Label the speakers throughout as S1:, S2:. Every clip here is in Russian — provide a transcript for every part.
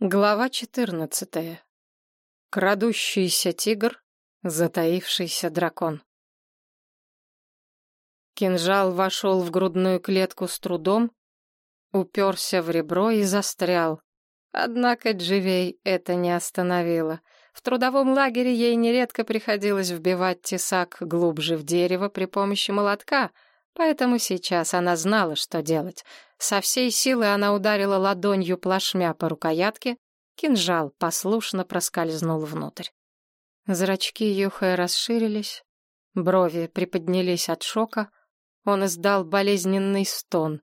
S1: Глава четырнадцатая. Крадущийся тигр, затаившийся дракон. Кинжал вошел в грудную клетку с трудом, уперся в ребро и застрял. Однако Дживей это не остановило. В трудовом лагере ей нередко приходилось вбивать тесак глубже в дерево при помощи молотка — Поэтому сейчас она знала, что делать. Со всей силы она ударила ладонью плашмя по рукоятке, кинжал послушно проскользнул внутрь. Зрачки Юхэ расширились, брови приподнялись от шока, он издал болезненный стон.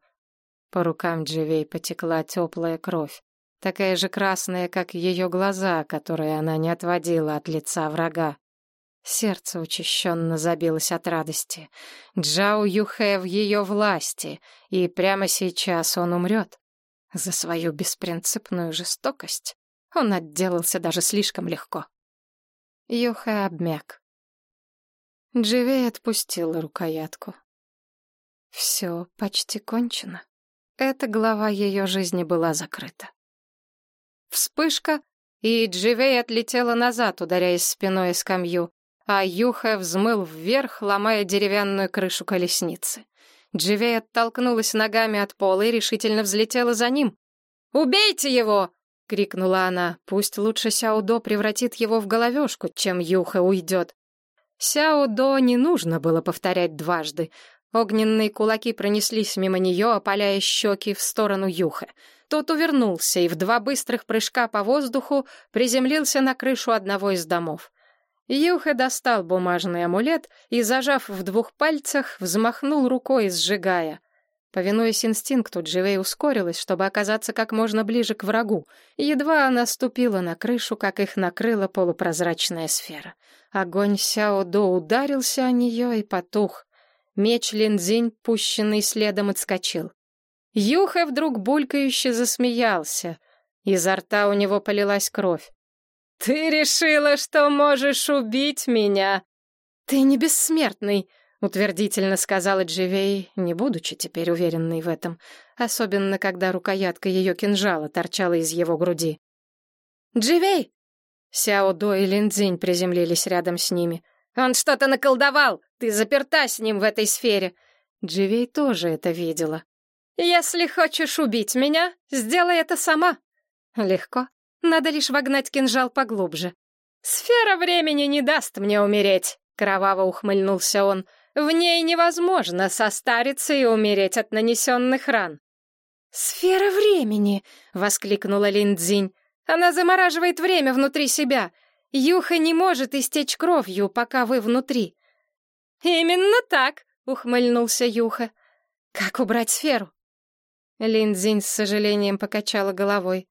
S1: По рукам Дживей потекла теплая кровь, такая же красная, как ее глаза, которые она не отводила от лица врага. Сердце учащенно забилось от радости. Джао Юхэ в ее власти, и прямо сейчас он умрет. За свою беспринципную жестокость он отделался даже слишком легко. Юхэ обмяк. Дживей отпустила рукоятку. Все почти кончено. Эта глава ее жизни была закрыта. Вспышка, и Дживей отлетела назад, ударяясь спиной о скамью а Юха взмыл вверх, ломая деревянную крышу колесницы. Дживей оттолкнулась ногами от пола и решительно взлетела за ним. «Убейте его!» — крикнула она. «Пусть лучше Сяудо превратит его в головешку, чем Юха уйдет». Сяудо не нужно было повторять дважды. Огненные кулаки пронеслись мимо нее, опаляя щеки в сторону Юха. Тот увернулся и в два быстрых прыжка по воздуху приземлился на крышу одного из домов. Юха достал бумажный амулет и, зажав в двух пальцах, взмахнул рукой, сжигая. Повинуясь инстинкту, Дживей ускорилась, чтобы оказаться как можно ближе к врагу. Едва она ступила на крышу, как их накрыла полупрозрачная сфера. Огонь Сяо-До ударился о нее и потух. Меч Линдзинь, пущенный следом, отскочил. Юха вдруг булькающе засмеялся. Изо рта у него полилась кровь. «Ты решила, что можешь убить меня?» «Ты не бессмертный», — утвердительно сказала Дживей, не будучи теперь уверенной в этом, особенно когда рукоятка ее кинжала торчала из его груди. «Дживей!» Сяо До и Линдзинь приземлились рядом с ними. «Он что-то наколдовал! Ты заперта с ним в этой сфере!» Дживей тоже это видела. «Если хочешь убить меня, сделай это сама!» «Легко. Надо лишь вогнать кинжал поглубже. «Сфера времени не даст мне умереть», — кроваво ухмыльнулся он. «В ней невозможно состариться и умереть от нанесенных ран». «Сфера времени!» — воскликнула Линдзинь. «Она замораживает время внутри себя. Юха не может истечь кровью, пока вы внутри». «Именно так!» — ухмыльнулся Юха. «Как убрать сферу?» Линдзинь с сожалением покачала головой.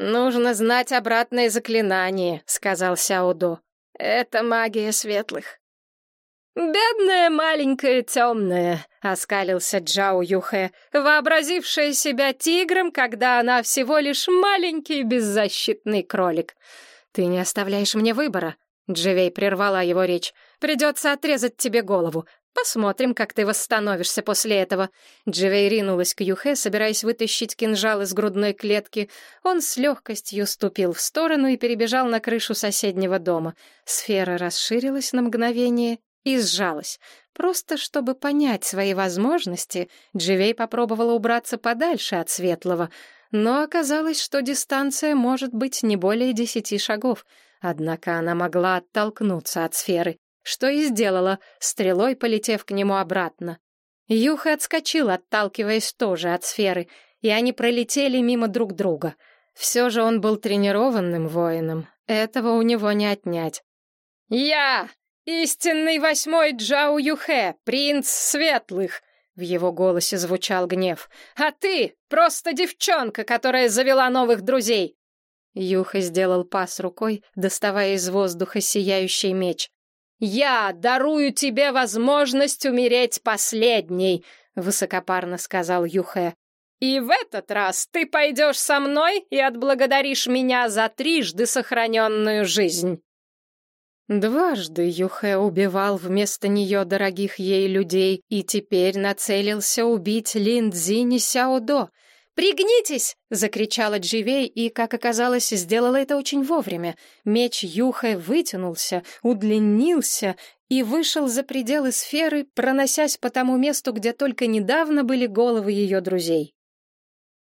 S1: «Нужно знать обратное заклинание», — сказал Сяодо. «Это магия светлых». «Бедная маленькая темная», — оскалился Джао Юхэ, вообразившая себя тигром, когда она всего лишь маленький беззащитный кролик. «Ты не оставляешь мне выбора», — Дживей прервала его речь. «Придется отрезать тебе голову. Посмотрим, как ты восстановишься после этого. Дживей ринулась к Юхе, собираясь вытащить кинжал из грудной клетки. Он с легкостью ступил в сторону и перебежал на крышу соседнего дома. Сфера расширилась на мгновение и сжалась. Просто чтобы понять свои возможности, Дживей попробовала убраться подальше от светлого, но оказалось, что дистанция может быть не более десяти шагов. Однако она могла оттолкнуться от сферы что и сделала, стрелой полетев к нему обратно. Юха отскочил, отталкиваясь тоже от сферы, и они пролетели мимо друг друга. Все же он был тренированным воином, этого у него не отнять. «Я, истинный восьмой Джао Юхэ, принц светлых!» В его голосе звучал гнев. «А ты просто девчонка, которая завела новых друзей!» Юха сделал пас рукой, доставая из воздуха сияющий меч. «Я дарую тебе возможность умереть последней», — высокопарно сказал Юхэ. «И в этот раз ты пойдешь со мной и отблагодаришь меня за трижды сохраненную жизнь». Дважды Юхэ убивал вместо нее дорогих ей людей и теперь нацелился убить Лин Цзинь и Сяодо. «Пригнитесь!» — закричала Дживей, и, как оказалось, сделала это очень вовремя. Меч Юхэ вытянулся, удлинился и вышел за пределы сферы, проносясь по тому месту, где только недавно были головы ее друзей.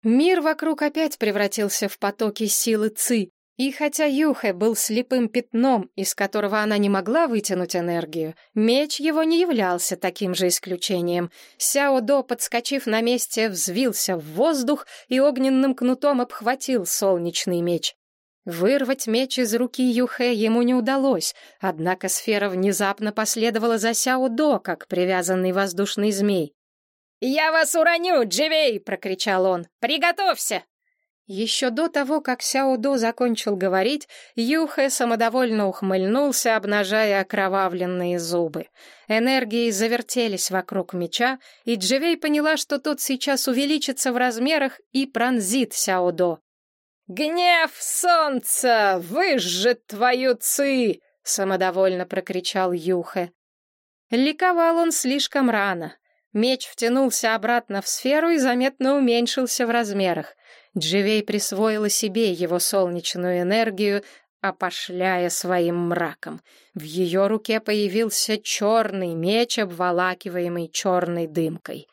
S1: Мир вокруг опять превратился в потоки силы Ци, и хотя Юхэ был слепым пятном, из которого она не могла вытянуть энергию, меч его не являлся таким же исключением. Сяо До, подскочив на месте, взвился в воздух и огненным кнутом обхватил солнечный меч. Вырвать меч из руки Юхэ ему не удалось, однако сфера внезапно последовала за Сяо До, как привязанный воздушный змей. «Я вас уроню, Дживей!» — прокричал он. «Приготовься!» Еще до того, как Сяо До закончил говорить, Юхэ самодовольно ухмыльнулся, обнажая окровавленные зубы. Энергии завертелись вокруг меча, и Дживей поняла, что тот сейчас увеличится в размерах и пронзит Сяо До. «Гнев солнца выжжет твою ци!» — самодовольно прокричал Юхэ. Ликовал он слишком рано. Меч втянулся обратно в сферу и заметно уменьшился в размерах. Дживей присвоила себе его солнечную энергию, опошляя своим мраком. В ее руке появился черный меч, обволакиваемый черной дымкой.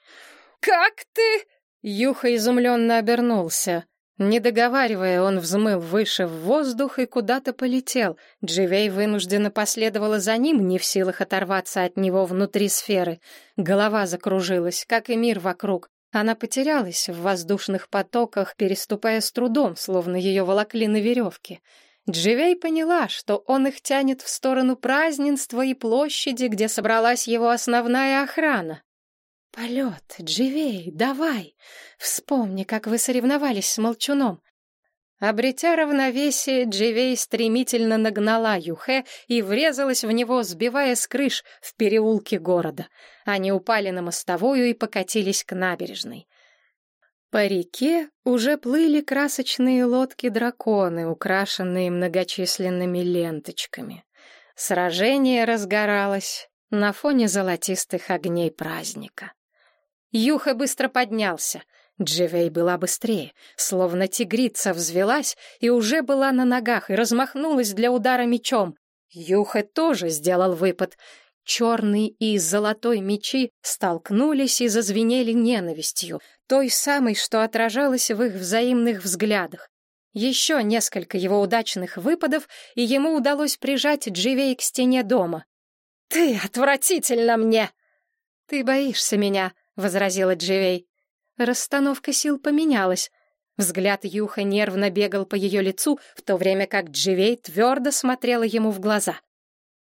S1: «Как ты?» — Юха изумленно обернулся. Не договаривая, он взмыл выше в воздух и куда-то полетел. Дживей вынужденно последовала за ним, не в силах оторваться от него внутри сферы. Голова закружилась, как и мир вокруг. Она потерялась в воздушных потоках, переступая с трудом, словно ее волокли на веревке. Дживей поняла, что он их тянет в сторону празднества и площади, где собралась его основная охрана. «Полет, Дживей, давай! Вспомни, как вы соревновались с Молчуном. Обретя равновесие, Дживей стремительно нагнала Юхе и врезалась в него, сбивая с крыш в переулке города. Они упали на мостовую и покатились к набережной. По реке уже плыли красочные лодки-драконы, украшенные многочисленными ленточками. Сражение разгоралось на фоне золотистых огней праздника. Юха быстро поднялся — Дживей была быстрее, словно тигрица взвелась и уже была на ногах и размахнулась для удара мечом. Юхе тоже сделал выпад. Черный и золотой мечи столкнулись и зазвенели ненавистью, той самой, что отражалась в их взаимных взглядах. Еще несколько его удачных выпадов, и ему удалось прижать Дживей к стене дома. «Ты отвратительно мне!» «Ты боишься меня», — возразила Дживей. Расстановка сил поменялась. Взгляд Юха нервно бегал по ее лицу, в то время как Дживей твердо смотрела ему в глаза.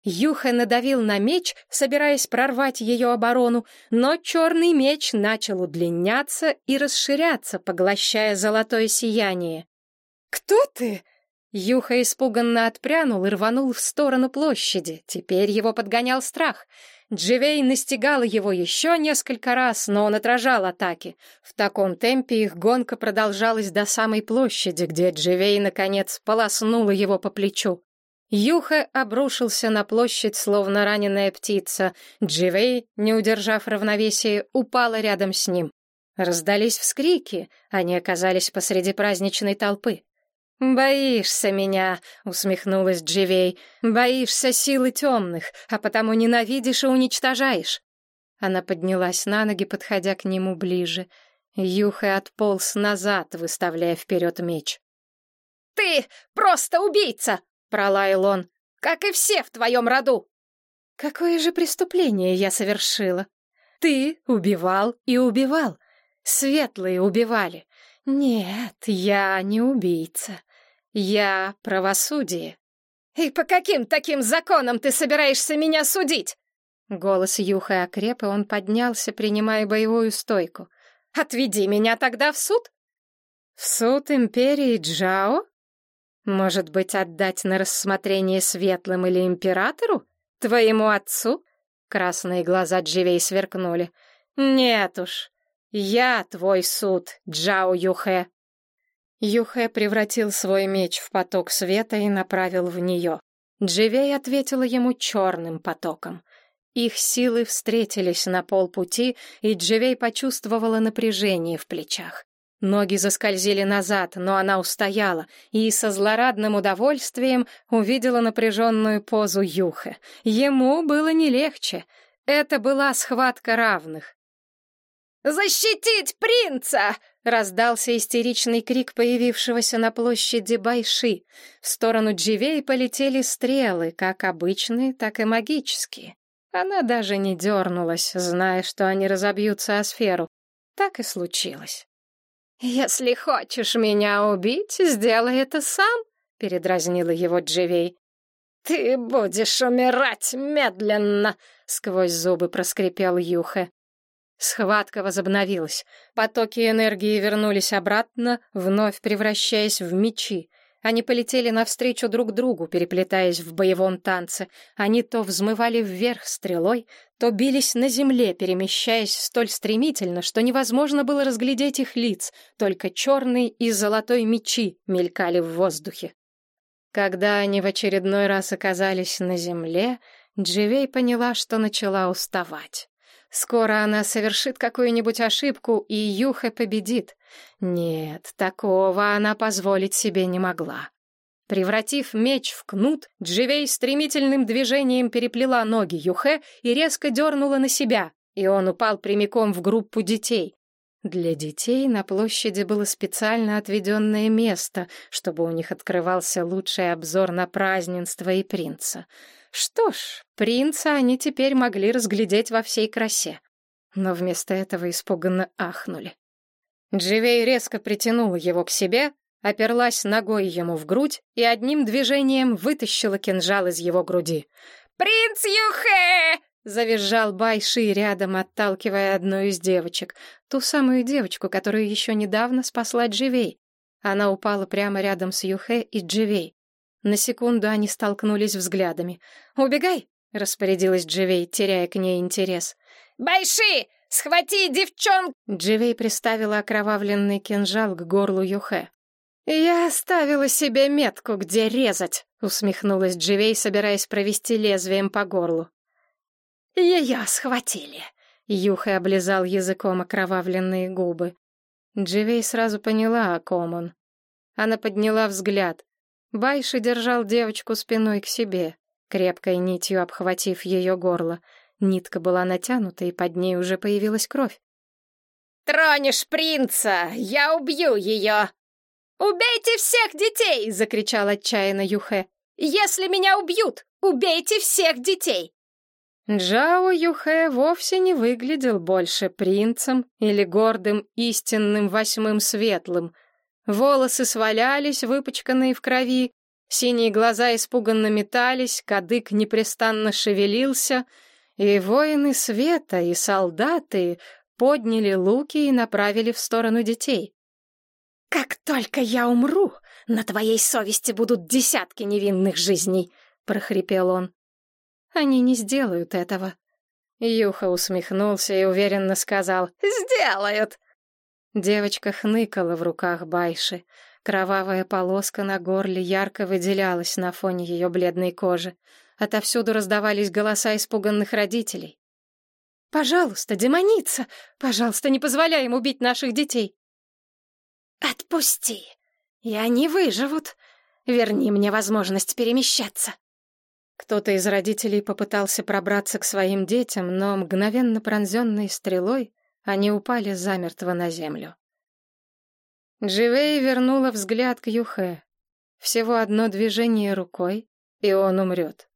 S1: Юха надавил на меч, собираясь прорвать ее оборону, но черный меч начал удлиняться и расширяться, поглощая золотое сияние. «Кто ты?» Юха испуганно отпрянул и рванул в сторону площади. Теперь его подгонял страх. Дживей настигала его еще несколько раз, но он отражал атаки. В таком темпе их гонка продолжалась до самой площади, где Дживей, наконец, полоснула его по плечу. Юха обрушился на площадь, словно раненая птица. Дживей, не удержав равновесия, упала рядом с ним. Раздались вскрики, они оказались посреди праздничной толпы. «Боишься меня», — усмехнулась Дживей. «Боишься силы темных, а потому ненавидишь и уничтожаешь». Она поднялась на ноги, подходя к нему ближе. Юхэ отполз назад, выставляя вперед меч. «Ты просто убийца!» — пролаял он. «Как и все в твоем роду!» «Какое же преступление я совершила? Ты убивал и убивал. Светлые убивали. Нет, я не убийца. Я правосудие. И по каким таким законам ты собираешься меня судить? Голос Юха окреп, и он поднялся, принимая боевую стойку. Отведи меня тогда в суд. В суд империи Джао? Может быть, отдать на рассмотрение светлым или императору? Твоему отцу? Красные глаза Дживей сверкнули. Нет уж, я твой суд, Джао Юхэ. Юхэ превратил свой меч в поток света и направил в нее. Дживей ответила ему черным потоком. Их силы встретились на полпути, и Дживей почувствовала напряжение в плечах. Ноги заскользили назад, но она устояла и со злорадным удовольствием увидела напряженную позу Юхе. Ему было не легче. Это была схватка равных. «Защитить принца!» — раздался истеричный крик появившегося на площади Байши. В сторону Дживей полетели стрелы, как обычные, так и магические. Она даже не дернулась, зная, что они разобьются о сферу. Так и случилось. «Если хочешь меня убить, сделай это сам», — передразнила его Дживей. «Ты будешь умирать медленно», — сквозь зубы проскрипел Юхе. Схватка возобновилась. Потоки энергии вернулись обратно, вновь превращаясь в мечи. Они полетели навстречу друг другу, переплетаясь в боевом танце. Они то взмывали вверх стрелой, то бились на земле, перемещаясь столь стремительно, что невозможно было разглядеть их лиц, только черный и золотой мечи мелькали в воздухе. Когда они в очередной раз оказались на земле, Дживей поняла, что начала уставать. Скоро она совершит какую-нибудь ошибку, и Юха победит. Нет, такого она позволить себе не могла. Превратив меч в кнут, Дживей стремительным движением переплела ноги Юхе и резко дернула на себя, и он упал прямиком в группу детей. Для детей на площади было специально отведенное место, чтобы у них открывался лучший обзор на празднество и принца. Что ж, принца они теперь могли разглядеть во всей красе. Но вместо этого испуганно ахнули. Дживей резко притянула его к себе, оперлась ногой ему в грудь и одним движением вытащила кинжал из его груди. «Принц Юхе!» — завизжал Байши рядом, отталкивая одну из девочек. Ту самую девочку, которую еще недавно спасла Дживей. Она упала прямо рядом с Юхе и Дживей. На секунду они столкнулись взглядами. «Убегай!» — распорядилась Дживей, теряя к ней интерес. «Байши! Схвати девчонку!» Дживей приставила окровавленный кинжал к горлу Юхе. «Я оставила себе метку, где резать», — усмехнулась Дживей, собираясь провести лезвием по горлу. «Ее схватили», — Юхе облизал языком окровавленные губы. Дживей сразу поняла, о ком он. Она подняла взгляд. Байши держал девочку спиной к себе, крепкой нитью обхватив ее горло. Нитка была натянута, и под ней уже появилась кровь. «Тронешь принца! Я убью ее!» «Убейте всех детей!» — закричал отчаянно Юхе. «Если меня убьют, убейте всех детей!» Джао Юхэ вовсе не выглядел больше принцем или гордым истинным восьмым светлым — Волосы свалялись, выпачканные в крови, синие глаза испуганно метались, кадык непрестанно шевелился, и воины света и солдаты подняли луки и направили в сторону детей. «Как только я умру, на твоей совести будут десятки невинных жизней!» — прохрипел он. «Они не сделают этого». Юха усмехнулся и уверенно сказал «Сделают!» Девочка хныкала в руках Байши. Кровавая полоска на горле ярко выделялась на фоне ее бледной кожи. Отовсюду раздавались голоса испуганных родителей. «Пожалуйста, демоница! Пожалуйста, не позволяй им убить наших детей!» «Отпусти, и они выживут. Верни мне возможность перемещаться!» Кто-то из родителей попытался пробраться к своим детям, но, мгновенно пронзенной стрелой, они упали замертво на землю. Дживей вернула взгляд к Юхе. Всего одно движение рукой, и он умрет.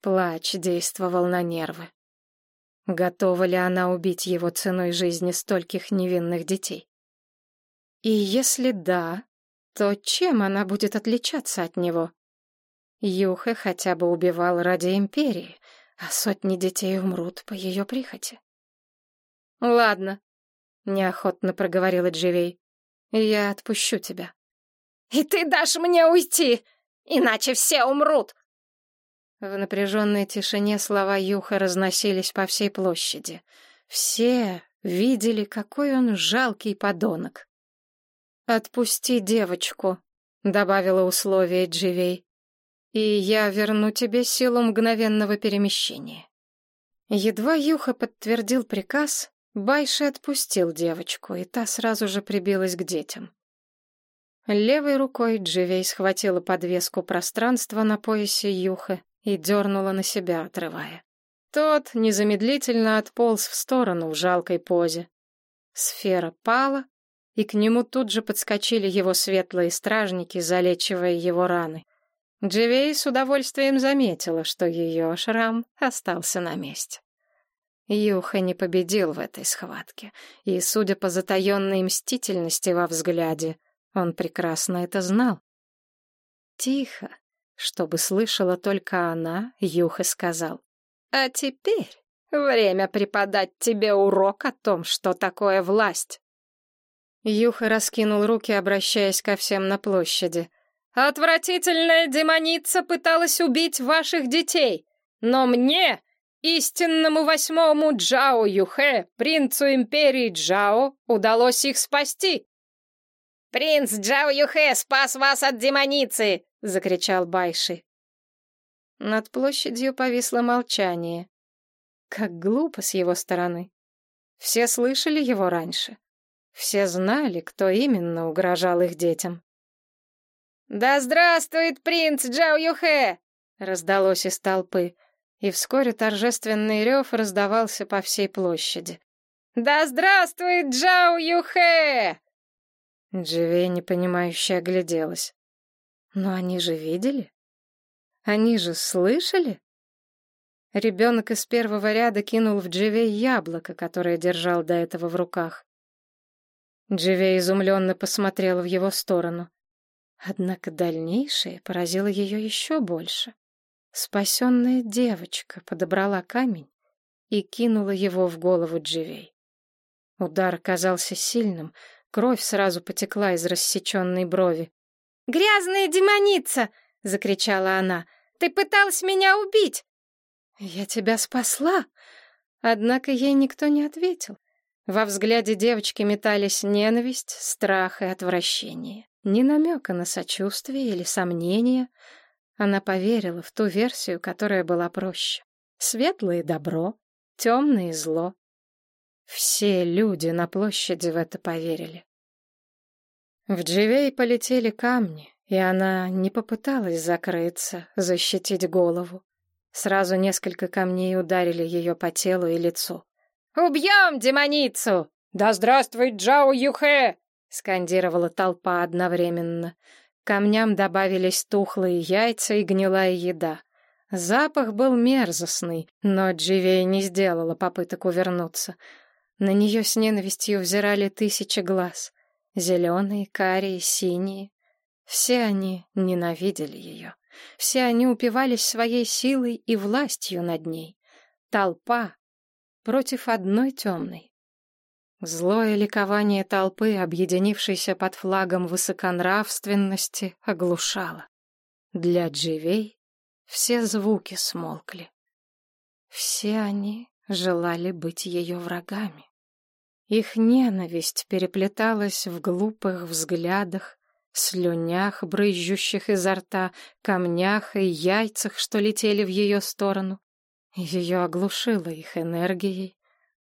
S1: Плач действовал на нервы. Готова ли она убить его ценой жизни стольких невинных детей? И если да, то чем она будет отличаться от него? Юхе хотя бы убивал ради империи, а сотни детей умрут по ее прихоти. «Ладно», — неохотно проговорила Дживей. «Я отпущу тебя». «И ты дашь мне уйти, иначе все умрут!» В напряженной тишине слова Юха разносились по всей площади. Все видели, какой он жалкий подонок. «Отпусти девочку», — добавила условие Дживей, «и я верну тебе силу мгновенного перемещения». Едва Юха подтвердил приказ, Байши отпустил девочку, и та сразу же прибилась к детям. Левой рукой Дживей схватила подвеску пространства на поясе Юха и дернула на себя, отрывая. Тот незамедлительно отполз в сторону в жалкой позе. Сфера пала, и к нему тут же подскочили его светлые стражники, залечивая его раны. Дживей с удовольствием заметила, что ее шрам остался на месте. Юха не победил в этой схватке, и, судя по затаенной мстительности во взгляде, он прекрасно это знал. Тихо, чтобы слышала только она, Юха сказал. «А теперь время преподать тебе урок о том, что такое власть». Юха раскинул руки, обращаясь ко всем на площади. «Отвратительная демоница пыталась убить ваших детей, но мне, истинному восьмому Джао Юхэ, принцу империи Джао, удалось их спасти». «Принц Джао Юхэ спас вас от демоницы!» — закричал Байши. Над площадью повисло молчание. Как глупо с его стороны. Все слышали его раньше. Все знали, кто именно угрожал их детям. «Да здравствует принц Джао Юхэ!» — раздалось из толпы, и вскоре торжественный рев раздавался по всей площади. «Да здравствует Джао Юхэ!» Дживей непонимающе огляделась. Но они же видели? Они же слышали? Ребенок из первого ряда кинул в Дживей яблоко, которое держал до этого в руках. Дживей изумленно посмотрела в его сторону. Однако дальнейшее поразило ее еще больше. Спасенная девочка подобрала камень и кинула его в голову Дживей. Удар оказался сильным, кровь сразу потекла из рассеченной брови. «Грязная демоница!» — закричала она. «Ты пыталась меня убить!» «Я тебя спасла!» Однако ей никто не ответил. Во взгляде девочки метались ненависть, страх и отвращение. Ни намека на сочувствие или сомнение. Она поверила в ту версию, которая была проще. Светлое — добро, темное — зло. Все люди на площади в это поверили. В Дживей полетели камни, и она не попыталась закрыться, защитить голову. Сразу несколько камней ударили ее по телу и лицу. «Убьем демоницу!» «Да здравствует Джао Юхэ!» — скандировала толпа одновременно. Камням добавились тухлые яйца и гнилая еда. Запах был мерзостный, но Дживей не сделала попыток увернуться. На нее с ненавистью взирали тысячи глаз. Зеленые, карие, синие. Все они ненавидели ее. Все они упивались своей силой и властью над ней. Толпа против одной темной. Злое ликование толпы, объединившейся под флагом высоконравственности, оглушало. Для Дживей все звуки смолкли. Все они желали быть ее врагами. Их ненависть переплеталась в глупых взглядах, слюнях, брызжущих изо рта, камнях и яйцах, что летели в ее сторону. Ее оглушило их энергией,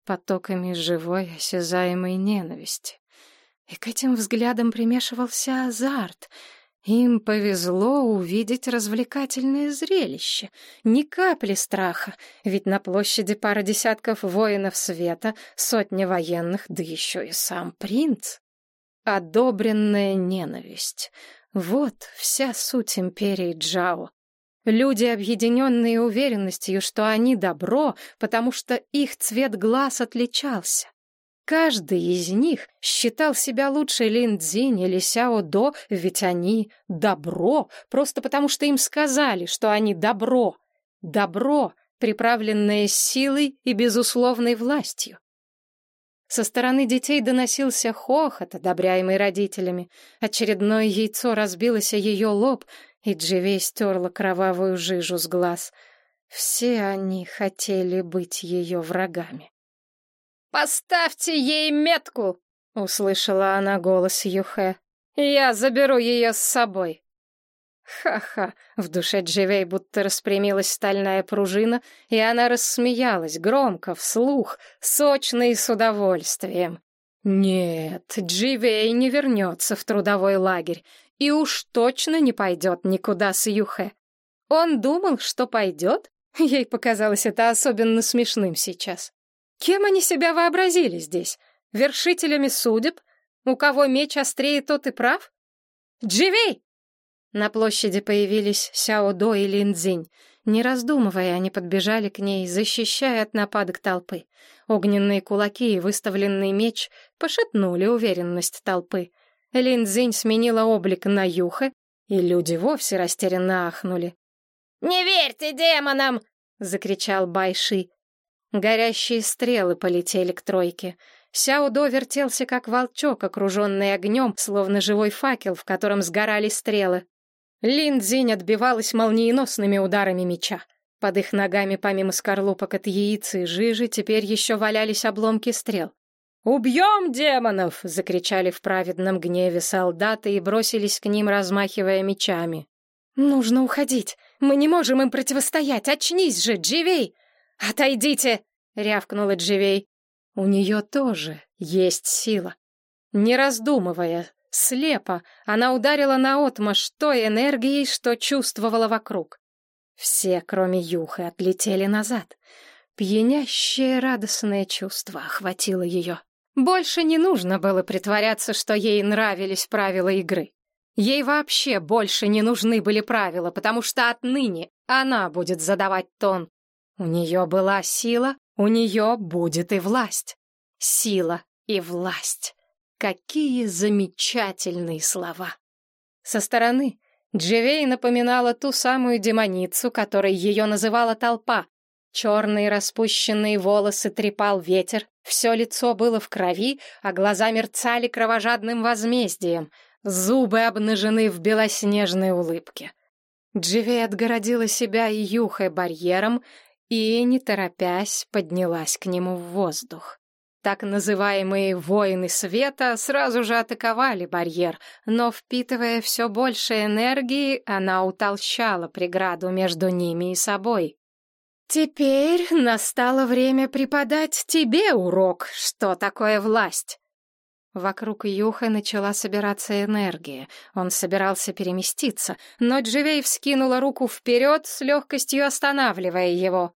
S1: потоками живой, осязаемой ненависти. И к этим взглядам примешивался азарт. Им повезло увидеть развлекательное зрелище. Ни капли страха, ведь на площади пара десятков воинов света, сотня военных, да еще и сам принц. Одобренная ненависть. Вот вся суть империи Джао. Люди, объединенные уверенностью, что они добро, потому что их цвет глаз отличался. Каждый из них считал себя лучше Лин Цзинь или Сяо До, ведь они добро, просто потому что им сказали, что они добро. Добро, приправленное силой и безусловной властью. Со стороны детей доносился хохот, одобряемый родителями. Очередное яйцо разбилось о ее лоб, и Дживей стерла кровавую жижу с глаз. Все они хотели быть ее врагами. «Поставьте ей метку!» — услышала она голос Юхе. «Я заберу ее с собой». Ха-ха, в душе Дживей будто распрямилась стальная пружина, и она рассмеялась громко, вслух, сочно и с удовольствием. Нет, Дживей не вернется в трудовой лагерь, и уж точно не пойдет никуда с Юхе. Он думал, что пойдет? Ей показалось это особенно смешным сейчас. Кем они себя вообразили здесь? Вершителями судеб? У кого меч острее, тот и прав? Дживей! На площади появились Сяо До и Лин Цзинь. Не раздумывая, они подбежали к ней, защищая от нападок толпы. Огненные кулаки и выставленный меч пошатнули уверенность толпы. Лин Цзинь сменила облик на Юхе, и люди вовсе растерянно ахнули. «Не верьте демонам!» — закричал Байши. Горящие стрелы полетели к тройке. Сяудо вертелся, как волчок, окруженный огнем, словно живой факел, в котором сгорали стрелы. Линдзинь отбивалась молниеносными ударами меча. Под их ногами, помимо скорлупок от яиц и жижи, теперь еще валялись обломки стрел. «Убьем демонов!» — закричали в праведном гневе солдаты и бросились к ним, размахивая мечами. «Нужно уходить! Мы не можем им противостоять! Очнись же, Дживей!» «Отойдите!» — рявкнула Дживей. У нее тоже есть сила. Не раздумывая, слепо, она ударила наотмашь той энергией, что чувствовала вокруг. Все, кроме Юхы, отлетели назад. Пьянящее радостное чувство охватило ее. Больше не нужно было притворяться, что ей нравились правила игры. Ей вообще больше не нужны были правила, потому что отныне она будет задавать тон. У нее была сила, у нее будет и власть. Сила и власть. Какие замечательные слова! Со стороны Дживей напоминала ту самую демоницу, которой ее называла толпа. Черные распущенные волосы трепал ветер, все лицо было в крови, а глаза мерцали кровожадным возмездием, зубы обнажены в белоснежной улыбке. Дживей отгородила себя и Юхой барьером и, не торопясь, поднялась к нему в воздух. Так называемые «воины света» сразу же атаковали барьер, но, впитывая все больше энергии, она утолщала преграду между ними и собой. «Теперь настало время преподать тебе урок, что такое власть». Вокруг Юха начала собираться энергия. Он собирался переместиться, но Дживей вскинула руку вперед, с легкостью останавливая его.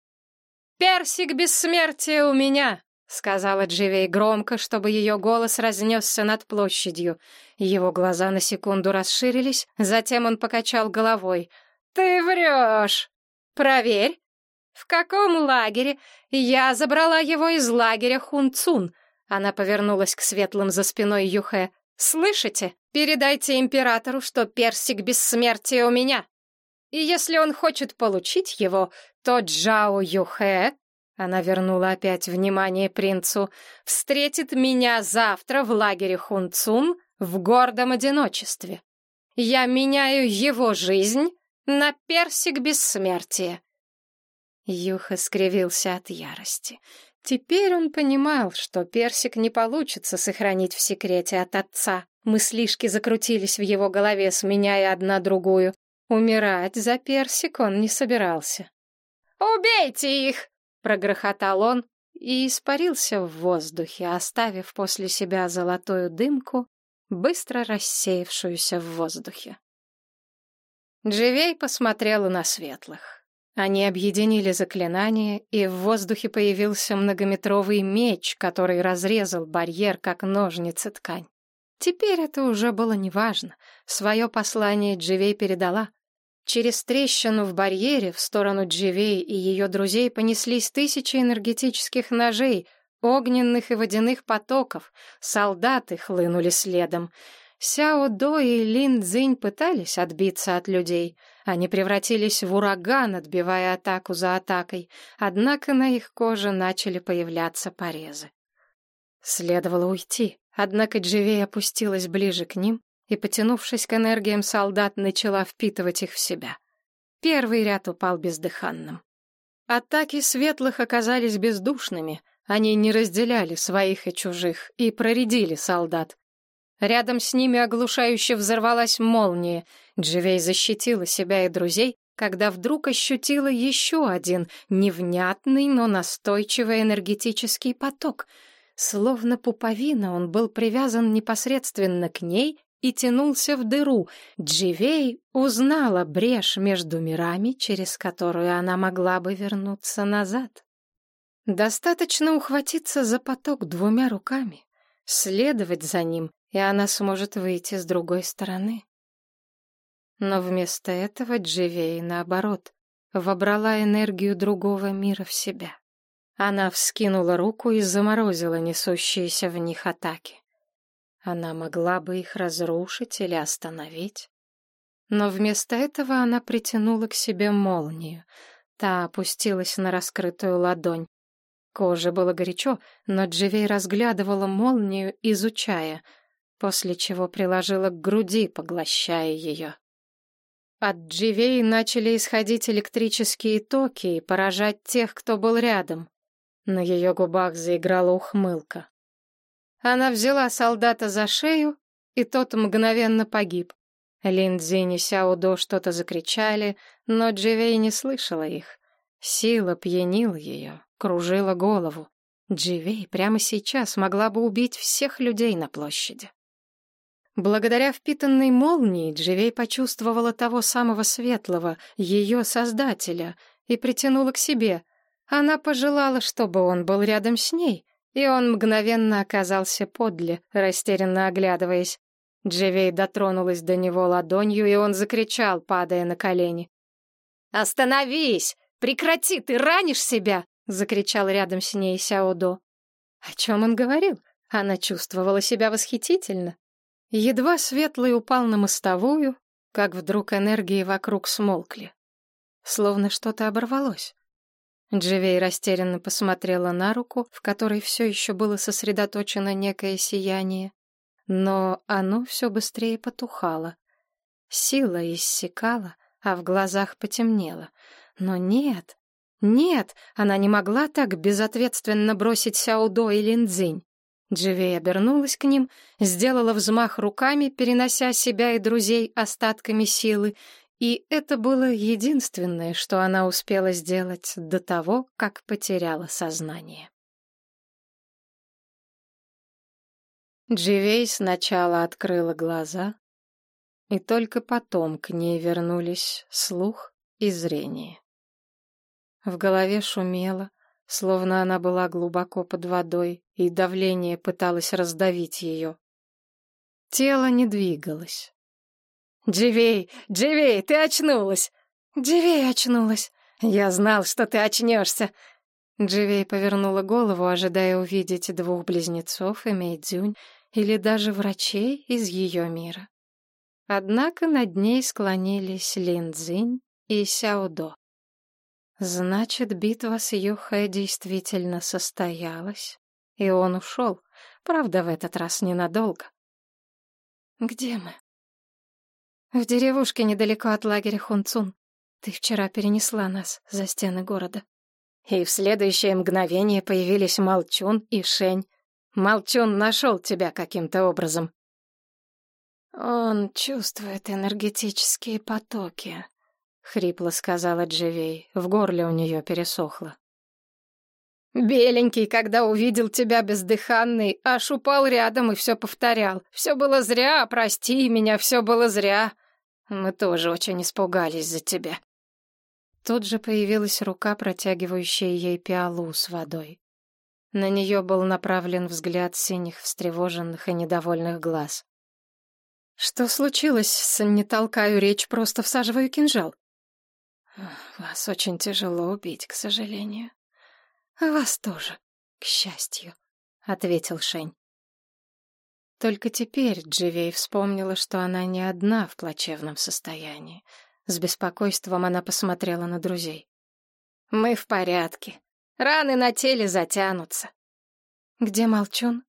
S1: «Персик бессмертия у меня!» — сказала Дживей громко, чтобы ее голос разнесся над площадью. Его глаза на секунду расширились, затем он покачал головой. «Ты врешь! Проверь! В каком лагере? Я забрала его из лагеря Хунцун!» Она повернулась к светлым за спиной Юхе. «Слышите? Передайте императору, что персик бессмертия у меня!» И если он хочет получить его, то Джао Юхэ она вернула опять внимание принцу. «Встретит меня завтра в лагере Хунцун в гордом одиночестве. Я меняю его жизнь на персик бессмертия». Юха скривился от ярости. Теперь он понимал, что персик не получится сохранить в секрете от отца. Мыслишки закрутились в его голове, сменяя одна другую. Умирать за персик он не собирался. «Убейте их!» Прогрохотал он и испарился в воздухе, оставив после себя золотую дымку, быстро рассеявшуюся в воздухе. Дживей посмотрела на светлых. Они объединили заклинание, и в воздухе появился многометровый меч, который разрезал барьер, как ножницы ткань. Теперь это уже было неважно. Свое послание Дживей передала. Через трещину в барьере в сторону Дживей и ее друзей понеслись тысячи энергетических ножей, огненных и водяных потоков. Солдаты хлынули следом. Сяо До и Лин Цзинь пытались отбиться от людей. Они превратились в ураган, отбивая атаку за атакой. Однако на их коже начали появляться порезы. Следовало уйти. Однако Дживей опустилась ближе к ним и, потянувшись к энергиям солдат, начала впитывать их в себя. Первый ряд упал бездыханным. Атаки светлых оказались бездушными, они не разделяли своих и чужих и проредили солдат. Рядом с ними оглушающе взорвалась молния, Дживей защитила себя и друзей, когда вдруг ощутила еще один невнятный, но настойчивый энергетический поток. Словно пуповина, он был привязан непосредственно к ней и тянулся в дыру. Дживей узнала брешь между мирами, через которую она могла бы вернуться назад. Достаточно ухватиться за поток двумя руками, следовать за ним, и она сможет выйти с другой стороны. Но вместо этого Дживей, наоборот, вобрала энергию другого мира в себя. Она вскинула руку и заморозила несущиеся в них атаки. Она могла бы их разрушить или остановить. Но вместо этого она притянула к себе молнию. Та опустилась на раскрытую ладонь. Коже было горячо, но Дживей разглядывала молнию, изучая, после чего приложила к груди, поглощая ее. От Дживей начали исходить электрические токи и поражать тех, кто был рядом. На ее губах заиграла ухмылка. Она взяла солдата за шею, и тот мгновенно погиб. Линдзи и Сяудо что-то закричали, но Дживей не слышала их. Сила пьянила ее, кружила голову. Дживей прямо сейчас могла бы убить всех людей на площади. Благодаря впитанной молнии Дживей почувствовала того самого светлого, ее создателя, и притянула к себе. Она пожелала, чтобы он был рядом с ней, и он мгновенно оказался подле, растерянно оглядываясь. Дживей дотронулась до него ладонью, и он закричал, падая на колени. «Остановись! Прекрати, ты ранишь себя!» — закричал рядом с ней Сяодо. О чем он говорил? Она чувствовала себя восхитительно. Едва светлый упал на мостовую, как вдруг энергии вокруг смолкли. Словно что-то оборвалось. Дживей растерянно посмотрела на руку, в которой все еще было сосредоточено некое сияние, но оно все быстрее потухало. Сила иссякала, а в глазах потемнело. Но нет, нет, она не могла так безответственно бросить Сяодо и Линдзинь. Дживей обернулась к ним, сделала взмах руками, перенося себя и друзей остатками силы, и это было единственное, что она успела сделать до того, как потеряла сознание. Дживей сначала открыла глаза, и только потом к ней вернулись слух и зрение. В голове шумело, словно она была глубоко под водой, и давление пыталось раздавить ее. Тело не двигалось. «Дживей! Дживей, ты очнулась!» «Дживей очнулась!» «Я знал, что ты очнешься!» Дживей повернула голову, ожидая увидеть двух близнецов и Мэйдзюнь, или даже врачей из ее мира. Однако над ней склонились Лин Цзинь и Сяодо. Значит, битва с Юхэ действительно состоялась, и он ушел, правда, в этот раз ненадолго. «Где мы?» В деревушке недалеко от лагеря Хунцун. Ты вчера перенесла нас за стены города. И в следующее мгновение появились Молчун и Шень. Молчун нашел тебя каким-то образом. Он чувствует энергетические потоки, хрипло сказала Дживей. В горле у нее пересохло. Беленький, когда увидел тебя бездыханный, аж упал рядом и все повторял. Все было зря, прости меня, все было зря. Мы тоже очень испугались за тебя. Тут же появилась рука, протягивающая ей пиалу с водой. На нее был направлен взгляд синих, встревоженных и недовольных глаз. «Что случилось «не толкаю речь, просто всаживаю кинжал»?» «Вас очень тяжело убить, к сожалению». «Вас тоже, к счастью», — ответил Шень. Только теперь Дживей вспомнила, что она не одна в плачевном состоянии. С беспокойством она посмотрела на друзей. «Мы в порядке. Раны на теле затянутся». «Где Молчун?»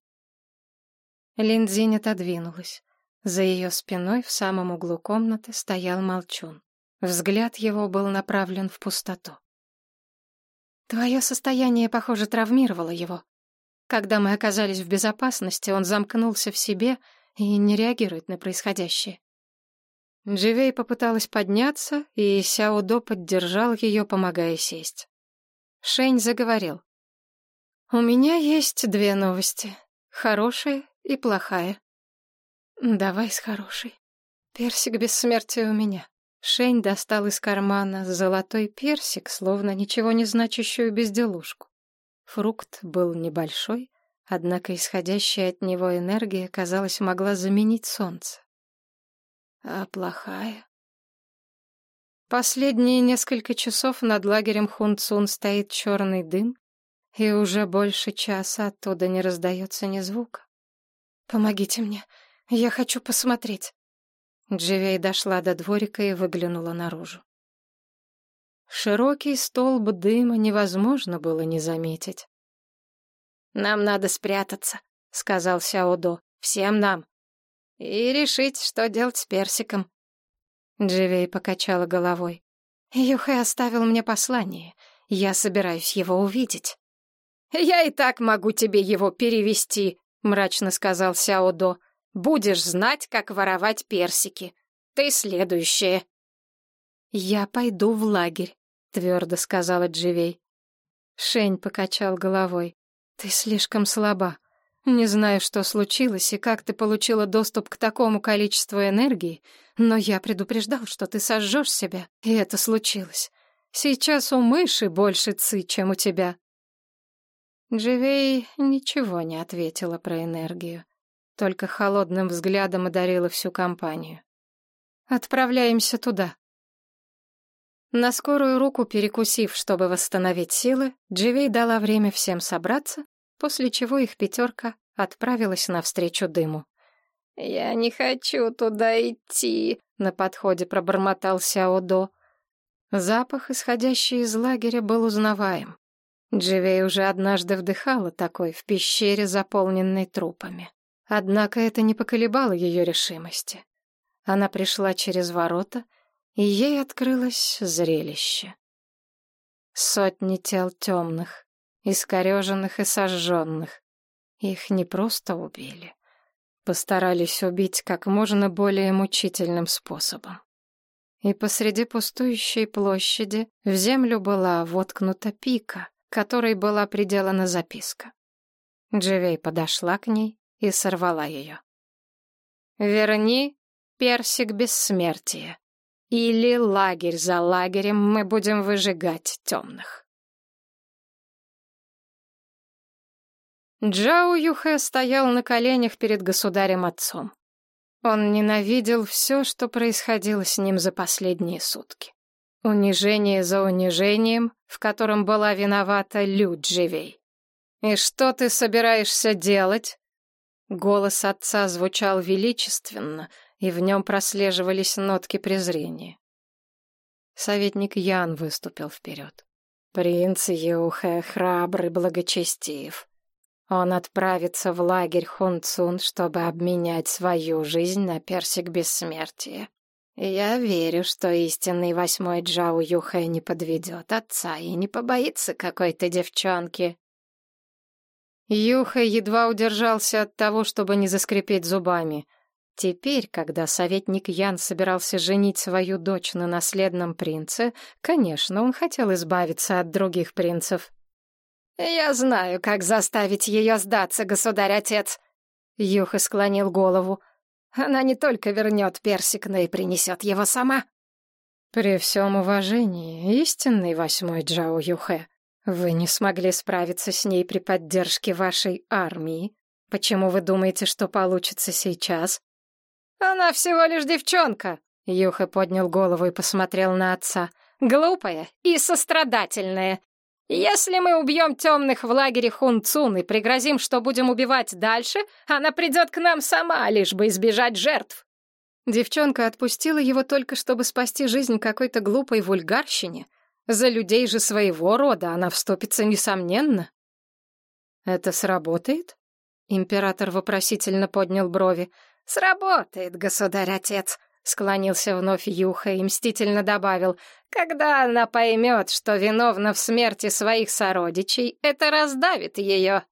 S1: Линдзинь отодвинулась. За ее спиной в самом углу комнаты стоял Молчун. Взгляд его был направлен в пустоту. «Твое состояние, похоже, травмировало его», когда мы оказались в безопасности, он замкнулся в себе и не реагирует на происходящее. Дживей попыталась подняться, и Сяодо поддержал ее, помогая сесть. Шень заговорил. «У меня есть две новости. Хорошая и плохая». «Давай с хорошей. Персик бессмертия у меня». Шень достал из кармана золотой персик, словно ничего не значащую безделушку. Фрукт был небольшой, однако исходящая от него энергия, казалось, могла заменить солнце. А плохая? Последние несколько часов над лагерем Хунцун стоит черный дым, и уже больше часа оттуда не раздается ни звука. «Помогите мне, я хочу посмотреть». Дживей дошла до дворика и выглянула наружу. Широкий столб дыма невозможно было не заметить. «Нам надо спрятаться», — сказал Сяодо. «Всем нам. И решить, что делать с персиком». Дживей покачала головой. «Юхэ оставил мне послание. Я собираюсь его увидеть». «Я и так могу тебе его перевести», — мрачно сказал Сяодо. Будешь знать, как воровать персики. Ты следующая. Я пойду в лагерь, твердо сказала Дживей. Шень покачал головой. Ты слишком слаба. Не знаю, что случилось и как ты получила доступ к такому количеству энергии, но я предупреждал, что ты сожжешь себя, и это случилось. Сейчас у мыши больше ци, чем у тебя. Дживей ничего не ответила про энергию только холодным взглядом одарила всю компанию. «Отправляемся туда». На скорую руку перекусив, чтобы восстановить силы, Дживей дала время всем собраться, после чего их пятерка отправилась навстречу дыму. «Я не хочу туда идти», — на подходе пробормотал Сяодо. Запах, исходящий из лагеря, был узнаваем. Дживей уже однажды вдыхала такой в пещере, заполненной трупами. Однако это не поколебало ее решимости. Она пришла через ворота, и ей открылось зрелище. Сотни тел темных, искореженных и сожженных. Их не просто убили. Постарались убить как можно более мучительным способом. И посреди пустующей площади в землю была воткнута пика, которой была приделана записка. Дживей подошла к ней, и сорвала ее. «Верни персик бессмертия, или лагерь за лагерем мы будем выжигать темных». Джао Юхэ стоял на коленях перед государем-отцом. Он ненавидел все, что происходило с ним за последние сутки. Унижение за унижением, в котором была виновата Лю Дживей. «И что ты собираешься делать?» Голос отца звучал величественно, и в нем прослеживались нотки презрения. Советник Ян выступил вперед. «Принц Юхэ храбрый, благочестив. Он отправится в лагерь Хунцун, чтобы обменять свою жизнь на персик бессмертия. Я верю, что истинный восьмой Джао Юхэ не подведет отца и не побоится какой-то девчонки, Юха едва удержался от того, чтобы не заскрипеть зубами. Теперь, когда советник Ян собирался женить свою дочь на наследном принце, конечно, он хотел избавиться от других принцев. «Я знаю, как заставить ее сдаться, государь-отец!» Юха склонил голову. «Она не только вернет персик, но и принесет его сама». «При всем уважении, истинный восьмой Джао Юхэ», вы не смогли справиться с ней при поддержке вашей армии. Почему вы думаете, что получится сейчас? Она всего лишь девчонка. Юха поднял голову и посмотрел на отца. Глупая и сострадательная. Если мы убьем темных в лагере Хунцун и пригрозим, что будем убивать дальше, она придет к нам сама, лишь бы избежать жертв. Девчонка отпустила его только, чтобы спасти жизнь какой-то глупой вульгарщине, за людей же своего рода она вступится, несомненно. Это сработает? Император вопросительно поднял брови. Сработает, государь-отец, склонился вновь Юха и мстительно добавил. Когда она поймет, что виновна в смерти своих сородичей, это раздавит ее.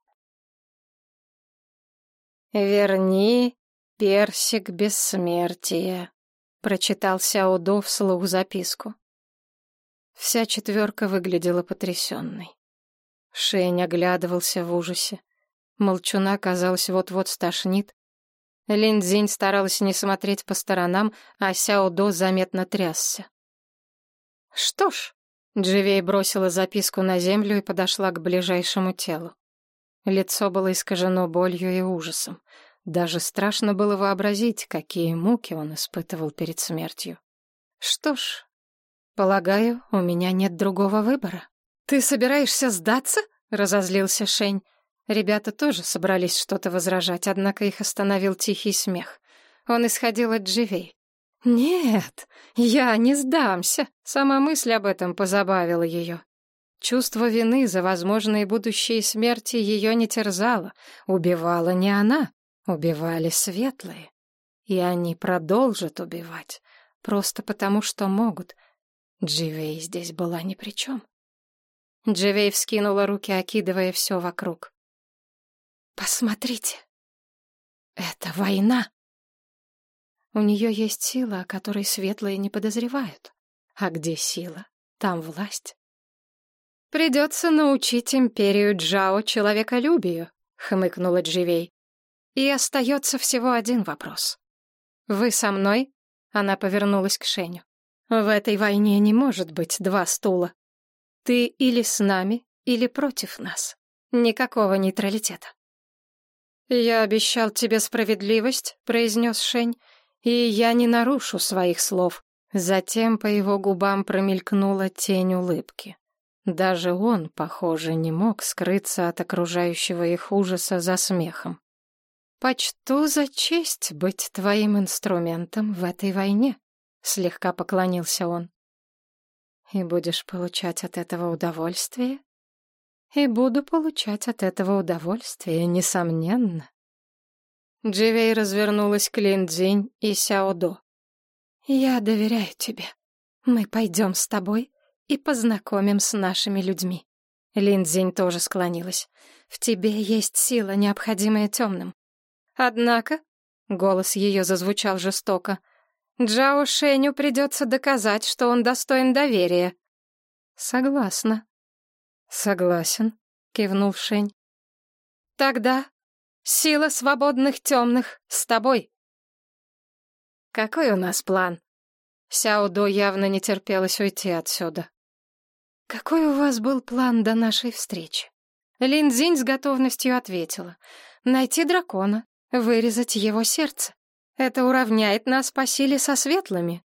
S1: Верни персик бессмертия, прочитал Сяодо вслух записку. Вся четверка выглядела потрясенной. Шень оглядывался в ужасе. Молчуна, казалось, вот-вот стошнит. Линдзинь старалась не смотреть по сторонам, а Сяодо заметно трясся. «Что ж», — Дживей бросила записку на землю и подошла к ближайшему телу. Лицо было искажено болью и ужасом. Даже страшно было вообразить, какие муки он испытывал перед смертью. «Что ж, полагаю, у меня нет другого выбора». «Ты собираешься сдаться?» — разозлился Шень. Ребята тоже собрались что-то возражать, однако их остановил тихий смех. Он исходил от Дживей. «Нет, я не сдамся!» Сама мысль об этом позабавила ее. Чувство вины за возможные будущие смерти ее не терзало. Убивала не она, убивали светлые. И они продолжат убивать, просто потому что могут. Дживей здесь была ни при чем. Дживей вскинула руки, окидывая все вокруг. Посмотрите. Это война. У нее есть сила, о которой светлые не подозревают. А где сила, там власть. Придется научить империю Джао человеколюбию, хмыкнула Дживей. И остается всего один вопрос. Вы со мной? Она повернулась к Шеню. В этой войне не может быть два стула. Ты или с нами, или против нас. Никакого нейтралитета. «Я обещал тебе справедливость», — произнес Шень, — «и я не нарушу своих слов». Затем по его губам промелькнула тень улыбки. Даже он, похоже, не мог скрыться от окружающего их ужаса за смехом. «Почту за честь быть твоим инструментом в этой войне», — слегка поклонился он. «И будешь получать от этого удовольствие?» и буду получать от этого удовольствие, несомненно. Дживей развернулась к Линдзинь и Сяодо. «Я доверяю тебе. Мы пойдем с тобой и познакомим с нашими людьми». Линдзинь тоже склонилась. «В тебе есть сила, необходимая темным. Однако...» — голос ее зазвучал жестоко. «Джао Шеню придется доказать, что он достоин доверия». «Согласна», «Согласен», — кивнул Шень. «Тогда сила свободных темных с тобой». «Какой у нас план?» Сяодо явно не терпелось уйти отсюда. «Какой у вас был план до нашей встречи?» Линдзинь с готовностью ответила. «Найти дракона, вырезать его сердце. Это уравняет нас по силе со светлыми».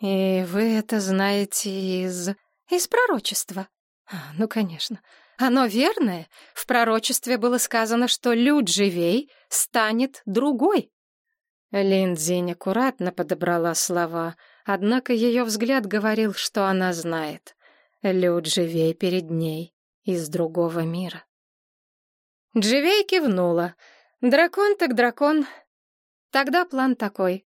S1: «И вы это знаете из...» «Из пророчества», а, ну, конечно. Оно верное. В пророчестве было сказано, что Люд Живей станет другой. Линдзинь аккуратно подобрала слова, однако ее взгляд говорил, что она знает. Люд Живей перед ней из другого мира. Дживей кивнула. Дракон так дракон. Тогда план такой.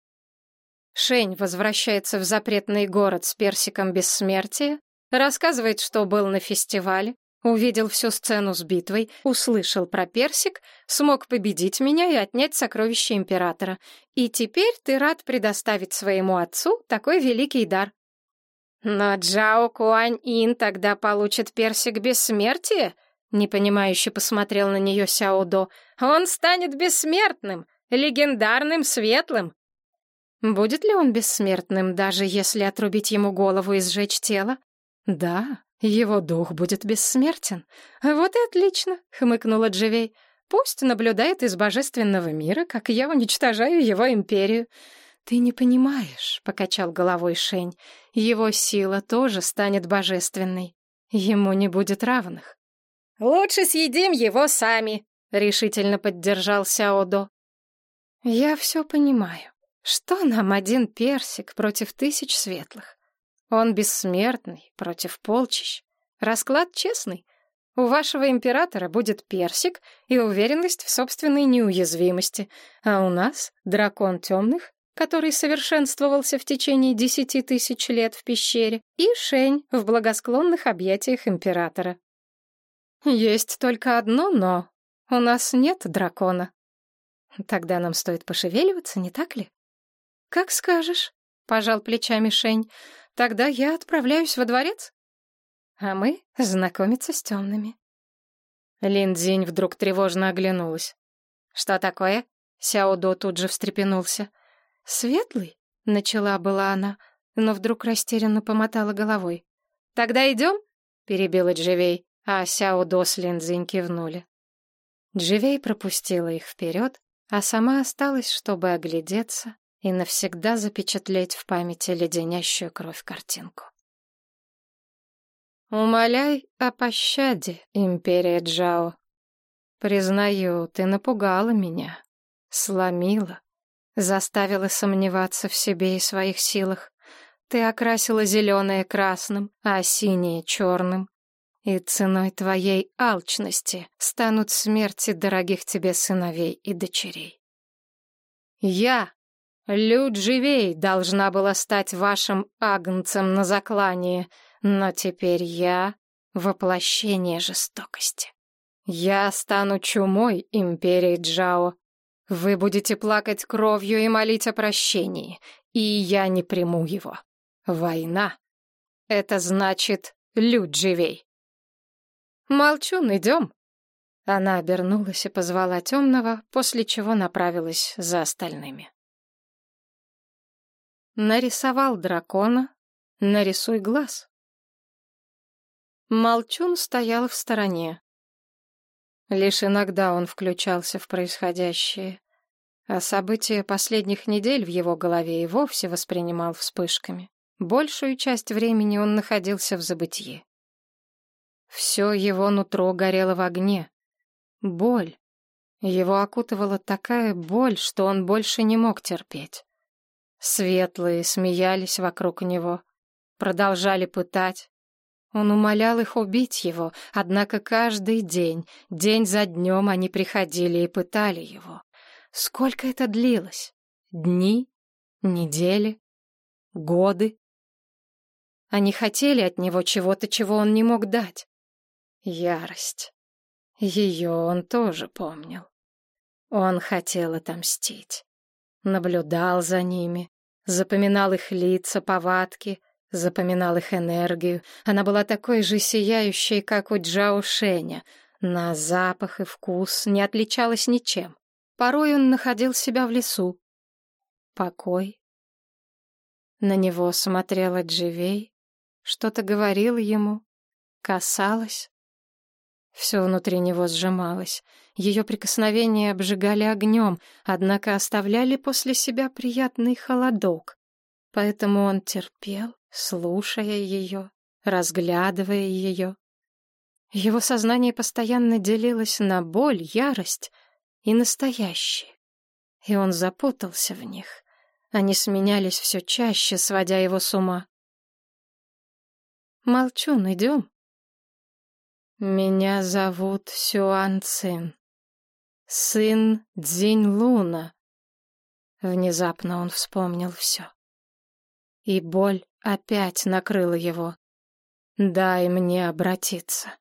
S1: Шень возвращается в запретный город с персиком бессмертия, Рассказывает, что был на фестивале, увидел всю сцену с битвой, услышал про персик, смог победить меня и отнять сокровища императора. И теперь ты рад предоставить своему отцу такой великий дар. Но Джао Куань-Ин тогда получит персик бессмертия? Непонимающе посмотрел на нее Сяо До. Он станет бессмертным, легендарным, светлым. Будет ли он бессмертным, даже если отрубить ему голову и сжечь тело? «Да, его дух будет бессмертен. Вот и отлично», — хмыкнула Дживей. «Пусть наблюдает из божественного мира, как я уничтожаю его империю». «Ты не понимаешь», — покачал головой Шень. «Его сила тоже станет божественной. Ему не будет равных». «Лучше съедим его сами», — решительно поддержал Сяодо. «Я все понимаю. Что нам один персик против тысяч светлых? Он бессмертный, против полчищ. Расклад честный. У вашего императора будет персик и уверенность в собственной неуязвимости, а у нас дракон темных, который совершенствовался в течение десяти тысяч лет в пещере, и Шень в благосклонных объятиях императора. Есть только одно «но». У нас нет дракона. Тогда нам стоит пошевеливаться, не так ли? Как скажешь, пожал плечами Шень. Тогда я отправляюсь во дворец. А мы знакомиться с темными. Линдзинь вдруг тревожно оглянулась. Что такое? Сяодо тут же встрепенулся. Светлый? Начала была она, но вдруг растерянно помотала головой. «Тогда идем?» — перебила Дживей, а Сяодо с Линдзинь кивнули. Дживей пропустила их вперед, а сама осталась, чтобы оглядеться и навсегда запечатлеть в памяти леденящую кровь картинку. «Умоляй о пощаде, империя Джао. Признаю, ты напугала меня, сломила, заставила сомневаться в себе и своих силах. Ты окрасила зеленое красным, а синее черным, и ценой твоей алчности станут смерти дорогих тебе сыновей и дочерей. Я, Люд Живей, должна была стать вашим агнцем на заклание, но теперь я — воплощение жестокости. Я стану чумой империи Джао. Вы будете плакать кровью и молить о прощении, и я не приму его. Война — это значит Люд Живей. «Молчун, идем!» Она обернулась и позвала темного, после чего направилась за остальными. Нарисовал дракона, нарисуй глаз. Молчун стоял в стороне. Лишь иногда он включался в происходящее, а события последних недель в его голове и вовсе воспринимал вспышками. Большую часть времени он находился в забытье. Все его нутро горело в огне. Боль. Его окутывала такая боль, что он больше не мог терпеть. Светлые смеялись вокруг него, продолжали пытать. Он умолял их убить его, однако каждый день, день за днем они приходили и пытали его. Сколько это длилось? Дни? Недели? Годы? Они хотели от него чего-то, чего он не мог дать. Ярость. Ее он тоже помнил. Он хотел отомстить. Наблюдал за ними, запоминал их лица, повадки, запоминал их энергию. Она была такой же сияющей, как у Джао Шеня. На запах и вкус не отличалась ничем. Порой он находил себя в лесу. Покой. На него смотрела Дживей, что-то говорила ему, касалась. Все внутри него сжималось. Ее прикосновения обжигали огнем, однако оставляли после себя приятный холодок. Поэтому он терпел, слушая ее, разглядывая ее. Его сознание постоянно делилось на боль, ярость и настоящее. И он запутался в них. Они сменялись все чаще, сводя его с ума. «Молчун, идем?» «Меня зовут Сюан Цин, сын Цзинь Луна». Внезапно он вспомнил все. И боль опять накрыла его. «Дай мне обратиться.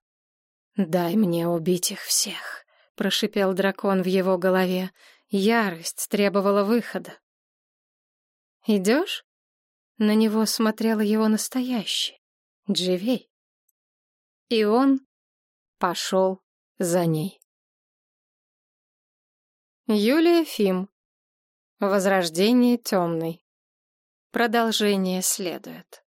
S1: Дай мне убить их всех», — прошипел дракон в его голове. Ярость требовала выхода. «Идешь?» На него смотрела его настоящий, Дживей. И он пошел за ней. Юлия Фим. Возрождение темной. Продолжение следует.